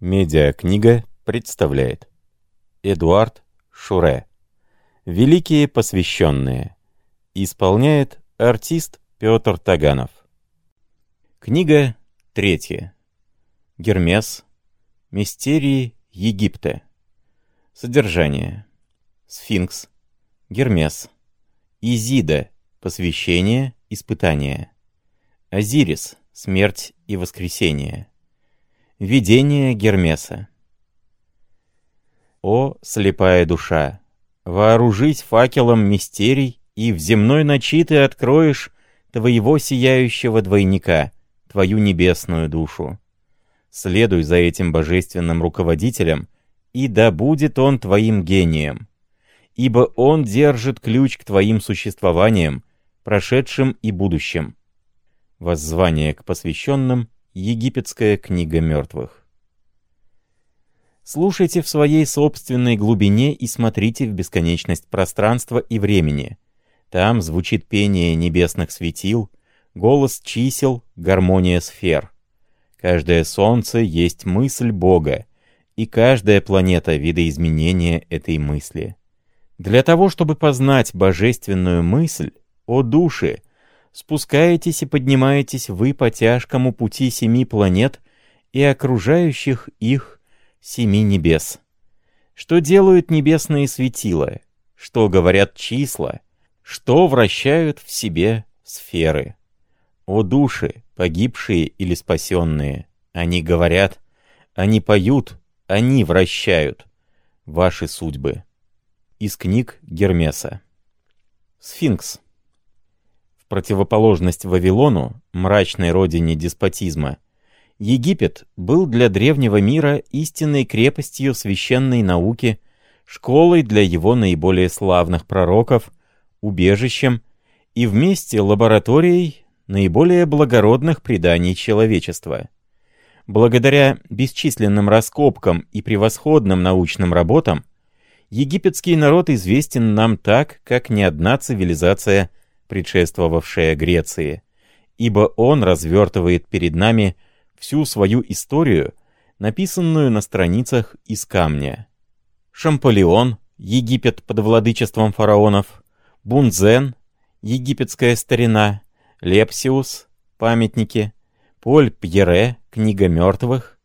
Медиакнига представляет Эдуард Шуре. Великие посвященные. Исполняет артист Петр Таганов. Книга третья. Гермес. Мистерии Египта. Содержание. Сфинкс. Гермес. Изида. Посвящение, испытание. Азирис. Смерть и воскресение Видение Гермеса. О, слепая душа! Вооружись факелом мистерий, и в земной ночи ты откроешь твоего сияющего двойника, твою небесную душу. Следуй за этим божественным руководителем, и да будет он твоим гением. Ибо он держит ключ к твоим существованиям, прошедшим и будущим. Воззвание к посвященным — Египетская книга мертвых. Слушайте в своей собственной глубине и смотрите в бесконечность пространства и времени. Там звучит пение небесных светил, голос чисел, гармония сфер. Каждое солнце есть мысль Бога, и каждая планета — видоизменения этой мысли. Для того, чтобы познать божественную мысль, о души, спускаетесь и поднимаетесь вы по тяжкому пути семи планет и окружающих их семи небес. Что делают небесные светила? Что говорят числа? Что вращают в себе сферы? О души, погибшие или спасенные, они говорят, они поют, они вращают ваши судьбы. Из книг Гермеса. Сфинкс противоположность Вавилону, мрачной родине деспотизма, Египет был для древнего мира истинной крепостью священной науки, школой для его наиболее славных пророков, убежищем и вместе лабораторией наиболее благородных преданий человечества. Благодаря бесчисленным раскопкам и превосходным научным работам, египетский народ известен нам так, как ни одна цивилизация – предшествовавшая Греции, ибо он развертывает перед нами всю свою историю, написанную на страницах из камня. Шамполеон, Египет под владычеством фараонов, Бунзен, египетская старина, Лепсиус, памятники, Поль Пьере, книга мертвых,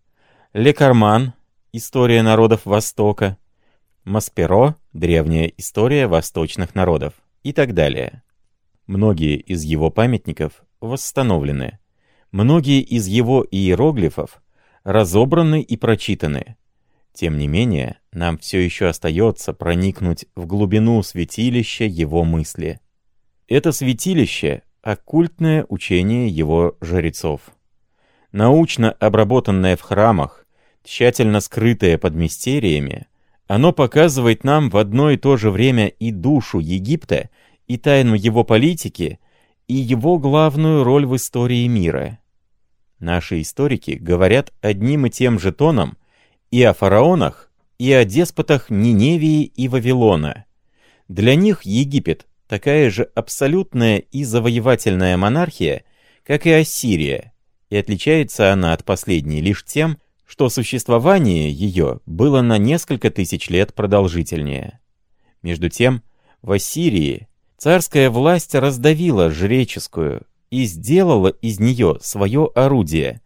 Лекарман, история народов Востока, Масперо, древняя история восточных народов и так далее. Многие из его памятников восстановлены. Многие из его иероглифов разобраны и прочитаны. Тем не менее, нам все еще остается проникнуть в глубину святилища его мысли. Это святилище — оккультное учение его жрецов. Научно обработанное в храмах, тщательно скрытое под мистериями, оно показывает нам в одно и то же время и душу Египта, и тайну его политики, и его главную роль в истории мира. Наши историки говорят одним и тем же тоном и о фараонах, и о деспотах Ниневии и Вавилона. Для них Египет такая же абсолютная и завоевательная монархия, как и Ассирия, и отличается она от последней лишь тем, что существование ее было на несколько тысяч лет продолжительнее. Между тем, в Ассирии Царская власть раздавила жреческую и сделала из нее свое орудие,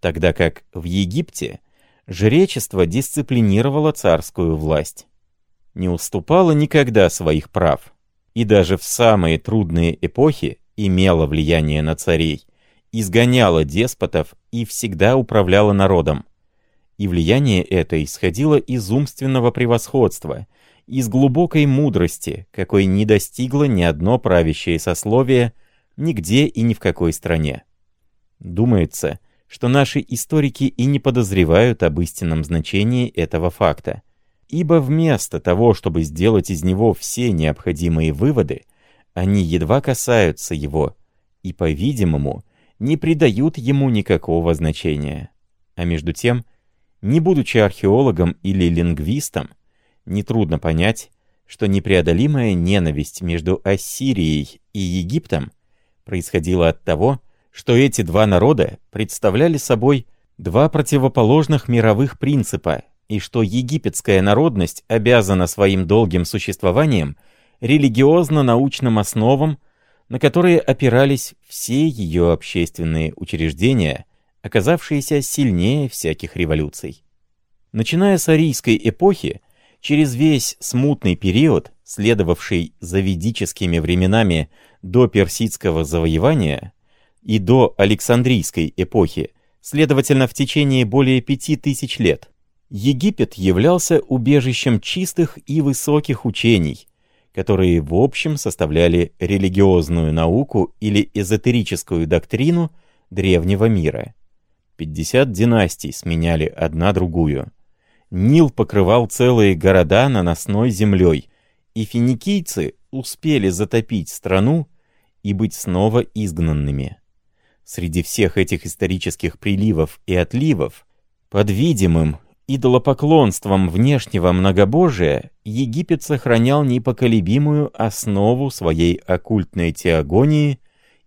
тогда как в Египте жречество дисциплинировало царскую власть. Не уступало никогда своих прав, и даже в самые трудные эпохи имело влияние на царей, изгоняло деспотов и всегда управляло народом. И влияние это исходило из умственного превосходства — из глубокой мудрости, какой не достигло ни одно правящее сословие нигде и ни в какой стране. Думается, что наши историки и не подозревают об истинном значении этого факта, ибо вместо того, чтобы сделать из него все необходимые выводы, они едва касаются его и, по-видимому, не придают ему никакого значения. А между тем, не будучи археологом или лингвистом, нетрудно понять, что непреодолимая ненависть между Ассирией и Египтом происходила от того, что эти два народа представляли собой два противоположных мировых принципа, и что египетская народность обязана своим долгим существованием религиозно-научным основам, на которые опирались все ее общественные учреждения, оказавшиеся сильнее всяких революций. Начиная с арийской эпохи, через весь смутный период, следовавший за ведическими временами до персидского завоевания и до Александрийской эпохи, следовательно, в течение более пяти тысяч лет, Египет являлся убежищем чистых и высоких учений, которые в общем составляли религиозную науку или эзотерическую доктрину древнего мира. 50 династий сменяли одна другую. Нил покрывал целые города наносной землей, и финикийцы успели затопить страну и быть снова изгнанными. Среди всех этих исторических приливов и отливов, под видимым идолопоклонством внешнего многобожия, Египет сохранял непоколебимую основу своей оккультной теогонии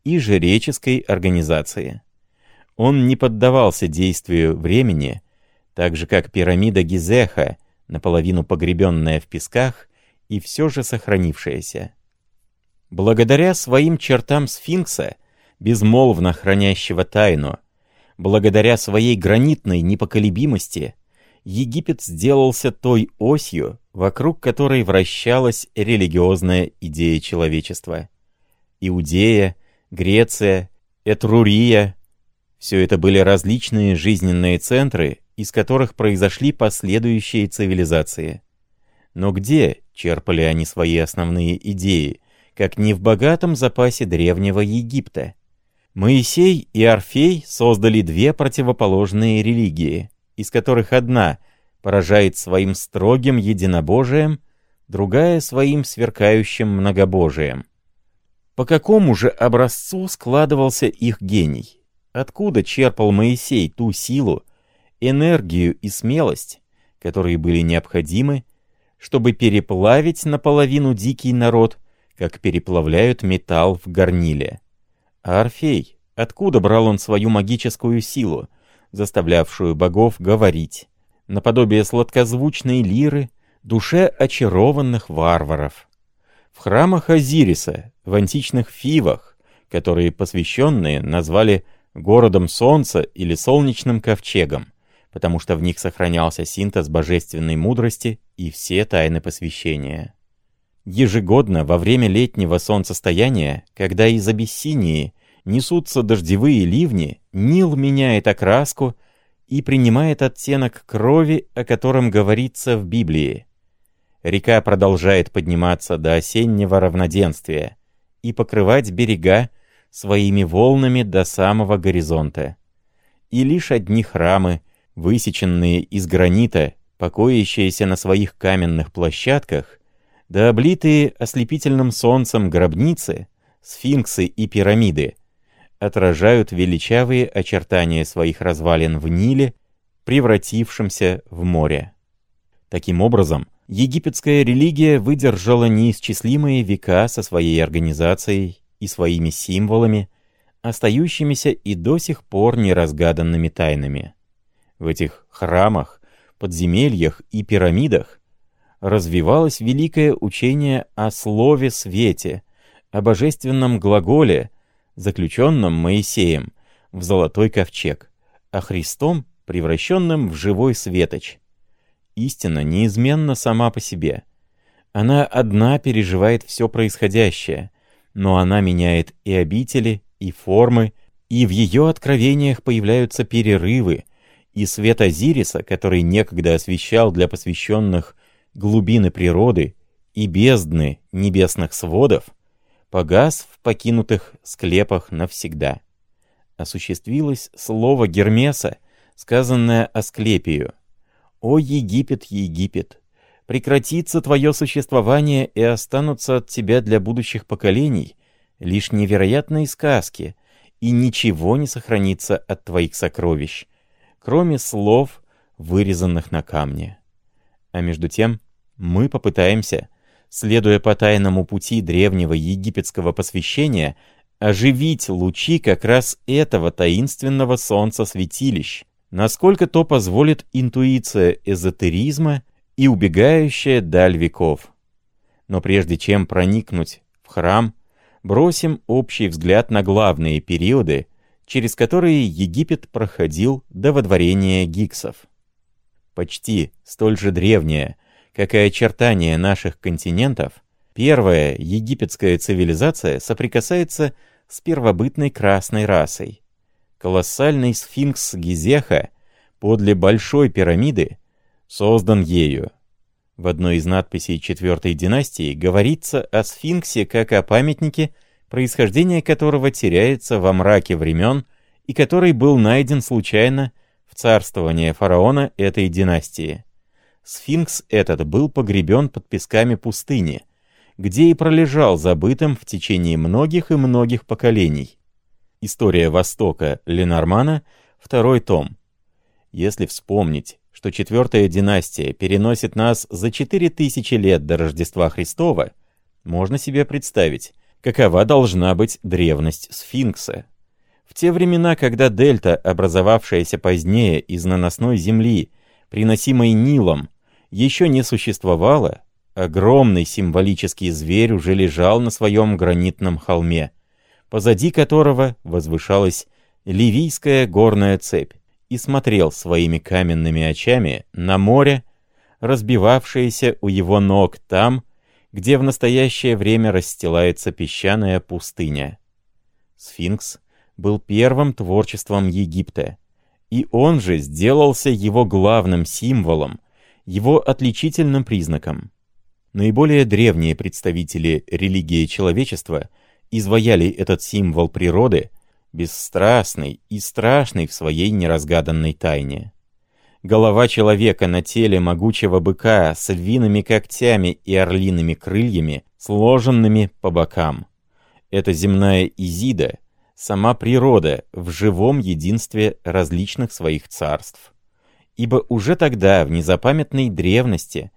и жреческой организации. Он не поддавался действию времени, так же как пирамида Гизеха, наполовину погребенная в песках и все же сохранившаяся. Благодаря своим чертам сфинкса, безмолвно хранящего тайну, благодаря своей гранитной непоколебимости, Египет сделался той осью, вокруг которой вращалась религиозная идея человечества. Иудея, Греция, Этрурия — все это были различные жизненные центры, из которых произошли последующие цивилизации. Но где черпали они свои основные идеи, как не в богатом запасе древнего Египта? Моисей и Орфей создали две противоположные религии, из которых одна поражает своим строгим единобожием, другая — своим сверкающим многобожием. По какому же образцу складывался их гений? Откуда черпал Моисей ту силу, энергию и смелость, которые были необходимы, чтобы переплавить наполовину дикий народ, как переплавляют металл в горниле. А Орфей, откуда брал он свою магическую силу, заставлявшую богов говорить, наподобие сладкозвучной лиры, душе очарованных варваров? В храмах Азириса, в античных фивах, которые посвященные назвали городом солнца или солнечным ковчегом, потому что в них сохранялся синтез божественной мудрости и все тайны посвящения. Ежегодно во время летнего солнцестояния, когда из Абиссинии несутся дождевые ливни, Нил меняет окраску и принимает оттенок крови, о котором говорится в Библии. Река продолжает подниматься до осеннего равноденствия и покрывать берега своими волнами до самого горизонта. И лишь одни храмы — высеченные из гранита, покоящиеся на своих каменных площадках, да облитые ослепительным солнцем гробницы, сфинксы и пирамиды, отражают величавые очертания своих развалин в Ниле, превратившемся в море. Таким образом, египетская религия выдержала неисчислимые века со своей организацией и своими символами, остающимися и до сих пор неразгаданными тайнами. В этих храмах, подземельях и пирамидах развивалось великое учение о Слове Свете, о божественном глаголе, заключенном Моисеем в золотой ковчег, а Христом, превращенным в живой светоч. Истина неизменна сама по себе. Она одна переживает все происходящее, но она меняет и обители, и формы, и в ее откровениях появляются перерывы, и свет Азириса, который некогда освещал для посвященных глубины природы и бездны небесных сводов, погас в покинутых склепах навсегда. Осуществилось слово Гермеса, сказанное Асклепию. «О Египет, Египет! Прекратится твое существование и останутся от тебя для будущих поколений лишь невероятные сказки, и ничего не сохранится от твоих сокровищ, кроме слов, вырезанных на камне. А между тем мы попытаемся, следуя по тайному пути древнего египетского посвящения, оживить лучи как раз этого таинственного солнца святилищ, насколько то позволит интуиция эзотеризма и убегающая даль веков. Но прежде чем проникнуть в храм, бросим общий взгляд на главные периоды, через которые Египет проходил до водворения гиксов. Почти столь же древняя, как и очертания наших континентов, первая египетская цивилизация соприкасается с первобытной красной расой. Колоссальный сфинкс Гизеха подле Большой пирамиды создан ею. В одной из надписей четвертой династии говорится о сфинксе как о памятнике, происхождение которого теряется во мраке времен и который был найден случайно в царствование фараона этой династии. Сфинкс этот был погребен под песками пустыни, где и пролежал забытым в течение многих и многих поколений. История Востока Ленормана, второй том. Если вспомнить, что четвертая династия переносит нас за четыре тысячи лет до Рождества Христова, можно себе представить, какова должна быть древность сфинкса. В те времена, когда дельта, образовавшаяся позднее из наносной земли, приносимой Нилом, еще не существовала, огромный символический зверь уже лежал на своем гранитном холме, позади которого возвышалась Ливийская горная цепь, и смотрел своими каменными очами на море, разбивавшееся у его ног там, где в настоящее время расстилается песчаная пустыня. Сфинкс был первым творчеством Египта, и он же сделался его главным символом, его отличительным признаком. Наиболее древние представители религии человечества изваяли этот символ природы – бесстрастный и страшный в своей неразгаданной тайне. Голова человека на теле могучего быка с львиными когтями и орлиными крыльями, сложенными по бокам. Это земная Изида, сама природа в живом единстве различных своих царств. Ибо уже тогда, в незапамятной древности,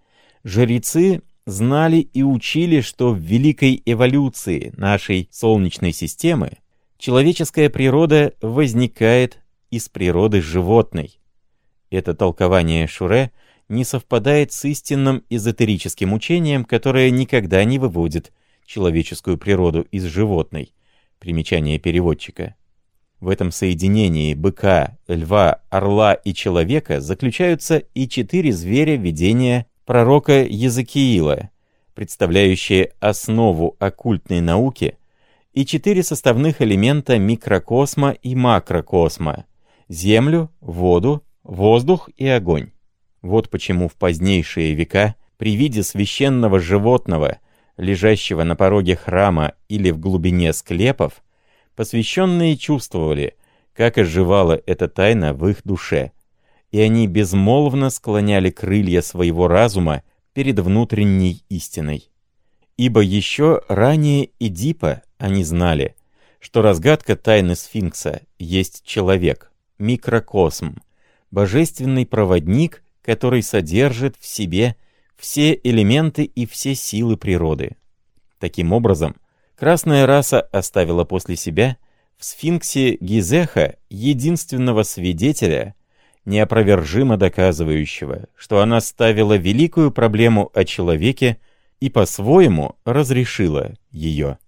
жрецы знали и учили, что в великой эволюции нашей Солнечной системы человеческая природа возникает из природы животной. Это толкование Шуре не совпадает с истинным эзотерическим учением, которое никогда не выводит человеческую природу из животной. Примечание переводчика. В этом соединении быка, льва, орла и человека заключаются и четыре зверя видения пророка Езекиила, представляющие основу оккультной науки – и четыре составных элемента микрокосма и макрокосма — землю, воду, воздух и огонь. Вот почему в позднейшие века при виде священного животного, лежащего на пороге храма или в глубине склепов, посвященные чувствовали, как оживала эта тайна в их душе, и они безмолвно склоняли крылья своего разума перед внутренней истиной. Ибо еще ранее Эдипа они знали, что разгадка тайны сфинкса есть человек, микрокосм, божественный проводник, который содержит в себе все элементы и все силы природы. Таким образом, красная раса оставила после себя в сфинксе Гизеха единственного свидетеля, неопровержимо доказывающего, что она ставила великую проблему о человеке и по-своему разрешила ее.